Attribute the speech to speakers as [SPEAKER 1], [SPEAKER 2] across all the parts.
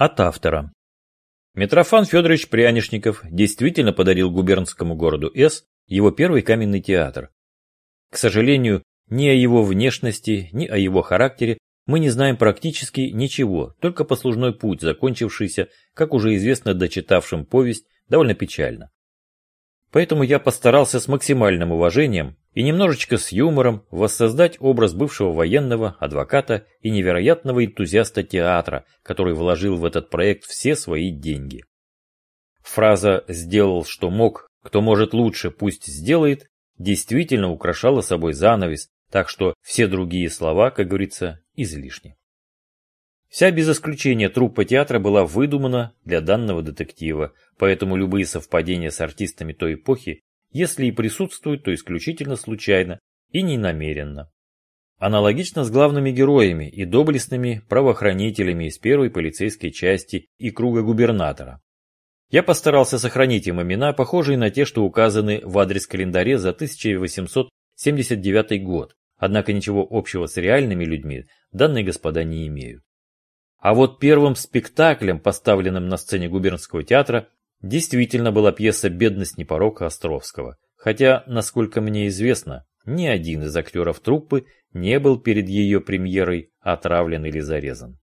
[SPEAKER 1] От автора. Митрофан Федорович Прянишников действительно подарил губернскому городу С его первый каменный театр. К сожалению, ни о его внешности, ни о его характере мы не знаем практически ничего, только послужной путь, закончившийся, как уже известно дочитавшим повесть, довольно печально. Поэтому я постарался с максимальным уважением и немножечко с юмором воссоздать образ бывшего военного, адвоката и невероятного энтузиаста театра, который вложил в этот проект все свои деньги. Фраза «сделал, что мог, кто может лучше, пусть сделает» действительно украшала собой занавес, так что все другие слова, как говорится, излишни. Вся без исключения труппа театра была выдумана для данного детектива, поэтому любые совпадения с артистами той эпохи если и присутствуют, то исключительно случайно и ненамеренно. Аналогично с главными героями и доблестными правоохранителями из первой полицейской части и круга губернатора. Я постарался сохранить им имена, похожие на те, что указаны в адрес-календаре за 1879 год, однако ничего общего с реальными людьми данные господа не имеют. А вот первым спектаклем, поставленным на сцене губернского театра, Действительно была пьеса «Бедность не порок» Островского, хотя, насколько мне известно, ни один из актеров труппы не был перед ее премьерой отравлен или зарезан.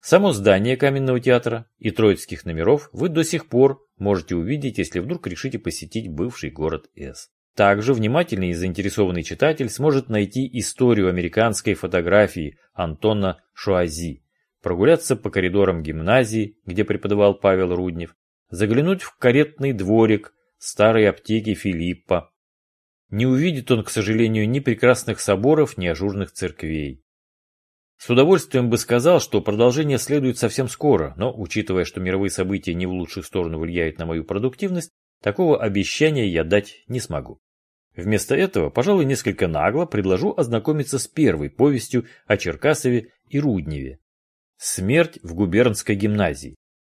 [SPEAKER 1] Само здание Каменного театра и троицких номеров вы до сих пор можете увидеть, если вдруг решите посетить бывший город С. Также внимательный и заинтересованный читатель сможет найти историю американской фотографии Антона Шуази, прогуляться по коридорам гимназии, где преподавал Павел Руднев, заглянуть в каретный дворик старой аптеки Филиппа. Не увидит он, к сожалению, ни прекрасных соборов, ни ажурных церквей. С удовольствием бы сказал, что продолжение следует совсем скоро, но, учитывая, что мировые события не в лучшую сторону влияют на мою продуктивность, такого обещания я дать не смогу. Вместо этого, пожалуй, несколько нагло предложу ознакомиться с первой повестью о Черкасове и Рудневе. «Смерть в губернской гимназии»,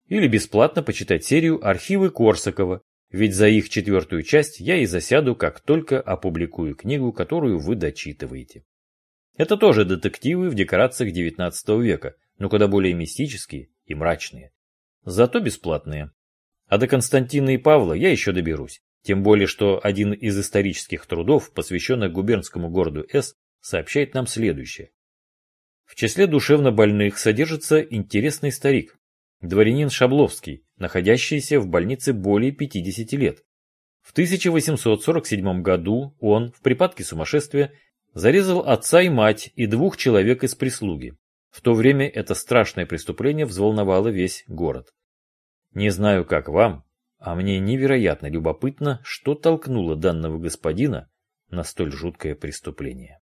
[SPEAKER 1] или бесплатно почитать серию «Архивы Корсакова», ведь за их четвертую часть я и засяду, как только опубликую книгу, которую вы дочитываете. Это тоже детективы в декорациях XIX века, но куда более мистические и мрачные. Зато бесплатные. А до Константина и Павла я еще доберусь. Тем более, что один из исторических трудов, посвященных губернскому городу С, сообщает нам следующее. В числе душевно больных содержится интересный старик, дворянин Шабловский, находящийся в больнице более 50 лет. В 1847 году он, в припадке сумасшествия, зарезал отца и мать и двух человек из прислуги. В то время это страшное преступление взволновало весь город. Не знаю, как вам, а мне невероятно любопытно, что толкнуло данного господина на столь жуткое преступление.